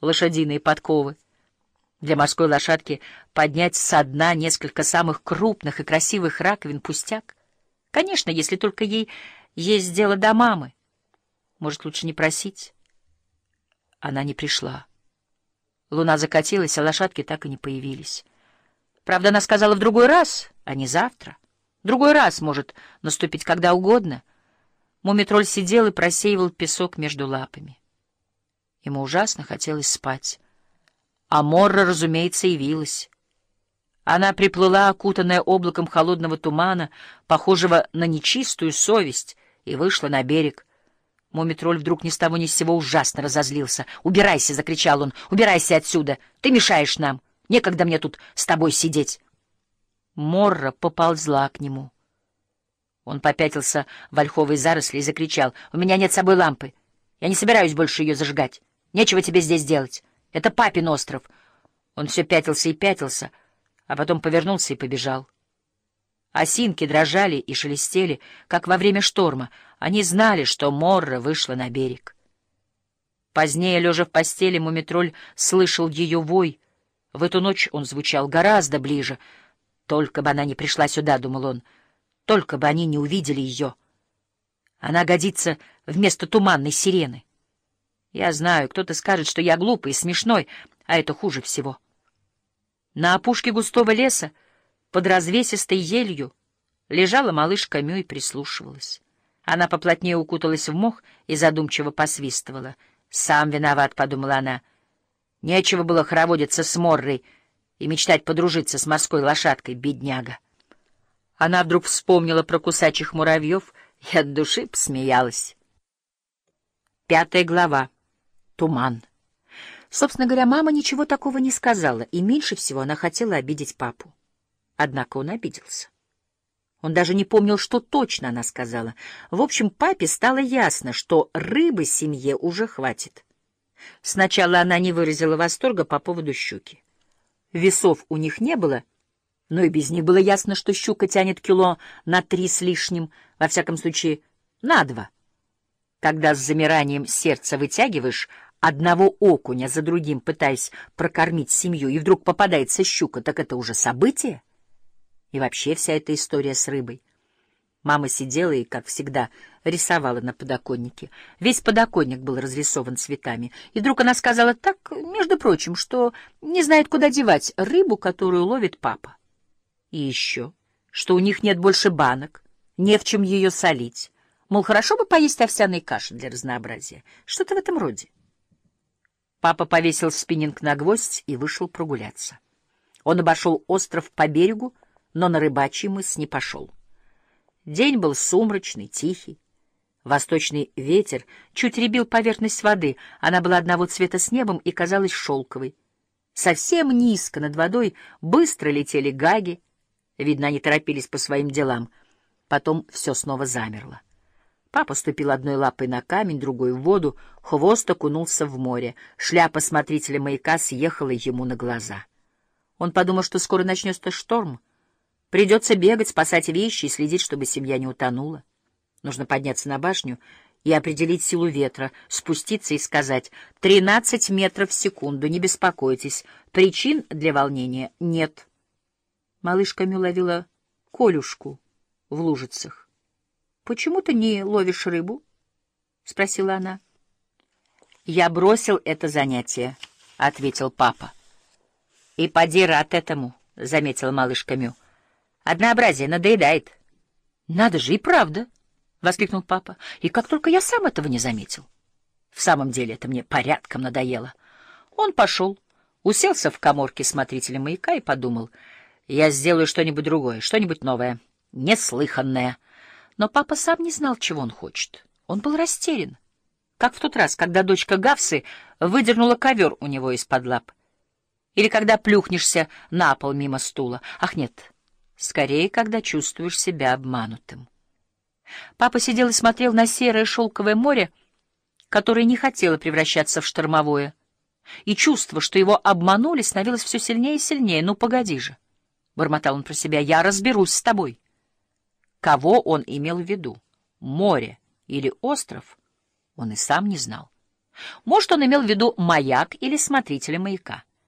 лошадиные подковы. Для морской лошадки поднять со дна несколько самых крупных и красивых раковин пустяк. Конечно, если только ей есть дело до мамы. Может, лучше не просить? Она не пришла. Луна закатилась, а лошадки так и не появились. Правда, она сказала в другой раз, а не завтра. Другой раз может наступить когда угодно. Мумитроль сидел и просеивал песок между лапами. Ему ужасно хотелось спать. А Морра, разумеется, явилась. Она приплыла, окутанная облаком холодного тумана, похожего на нечистую совесть, и вышла на берег. Мумитроль вдруг ни с того ни с сего ужасно разозлился. «Убирайся!» — закричал он. «Убирайся отсюда! Ты мешаешь нам! Некогда мне тут с тобой сидеть!» Морра поползла к нему. Он попятился в ольховые заросли и закричал. «У меня нет с собой лампы. Я не собираюсь больше ее зажигать. Нечего тебе здесь делать. Это папин остров». Он все пятился и пятился, а потом повернулся и побежал. Осинки дрожали и шелестели, как во время шторма. Они знали, что Морра вышла на берег. Позднее, лежа в постели, Мумитроль слышал ее вой. В эту ночь он звучал гораздо ближе. «Только бы она не пришла сюда», — думал он, — «только бы они не увидели ее. Она годится вместо туманной сирены. Я знаю, кто-то скажет, что я глупый и смешной, а это хуже всего». На опушке густого леса под развесистой елью лежала малышка Мю и прислушивалась. Она поплотнее укуталась в мох и задумчиво посвистывала. «Сам виноват», — подумала она. «Нечего было хороводиться с Моррой и мечтать подружиться с морской лошадкой, бедняга». Она вдруг вспомнила про кусачих муравьев и от души посмеялась. Пятая глава. Туман. Собственно говоря, мама ничего такого не сказала, и меньше всего она хотела обидеть папу. Однако он обиделся. Он даже не помнил, что точно она сказала. В общем, папе стало ясно, что рыбы семье уже хватит. Сначала она не выразила восторга по поводу щуки. Весов у них не было, но и без них было ясно, что щука тянет кило на три с лишним, во всяком случае, на два. Когда с замиранием сердца вытягиваешь одного окуня за другим, пытаясь прокормить семью, и вдруг попадается щука, так это уже событие. И вообще вся эта история с рыбой. Мама сидела и, как всегда, рисовала на подоконнике. Весь подоконник был разрисован цветами. И вдруг она сказала так, между прочим, что не знает, куда девать рыбу, которую ловит папа. И еще, что у них нет больше банок, не в чем ее солить. Мол, хорошо бы поесть овсяной каши для разнообразия. Что-то в этом роде. Папа повесил спиннинг на гвоздь и вышел прогуляться. Он обошел остров по берегу, но на рыбачий мыс не пошел. День был сумрачный, тихий. Восточный ветер чуть ребил поверхность воды, она была одного цвета с небом и казалась шелковой. Совсем низко над водой быстро летели гаги, видно, они торопились по своим делам. Потом все снова замерло. Папа ступил одной лапой на камень, другой в воду, хвост окунулся в море. Шляпа смотрителя маяка съехала ему на глаза. Он подумал, что скоро начнется шторм, Придется бегать, спасать вещи и следить, чтобы семья не утонула. Нужно подняться на башню и определить силу ветра, спуститься и сказать «тринадцать метров в секунду, не беспокойтесь, причин для волнения нет». Малышка Мю ловила колюшку в лужицах. «Почему ты не ловишь рыбу?» — спросила она. «Я бросил это занятие», — ответил папа. «И поди рад этому», — заметила малышка Мю. Однообразие надоедает. — Надо же, и правда! — воскликнул папа. — И как только я сам этого не заметил. В самом деле это мне порядком надоело. Он пошел, уселся в коморке смотрителя маяка и подумал, я сделаю что-нибудь другое, что-нибудь новое, неслыханное. Но папа сам не знал, чего он хочет. Он был растерян, как в тот раз, когда дочка Гавсы выдернула ковер у него из-под лап. Или когда плюхнешься на пол мимо стула. Ах, нет, Скорее, когда чувствуешь себя обманутым. Папа сидел и смотрел на серое шелковое море, которое не хотело превращаться в штормовое, и чувство, что его обманули, становилось все сильнее и сильнее. «Ну, погоди же!» — бормотал он про себя. «Я разберусь с тобой». Кого он имел в виду? Море или остров? Он и сам не знал. Может, он имел в виду маяк или смотрителя маяка.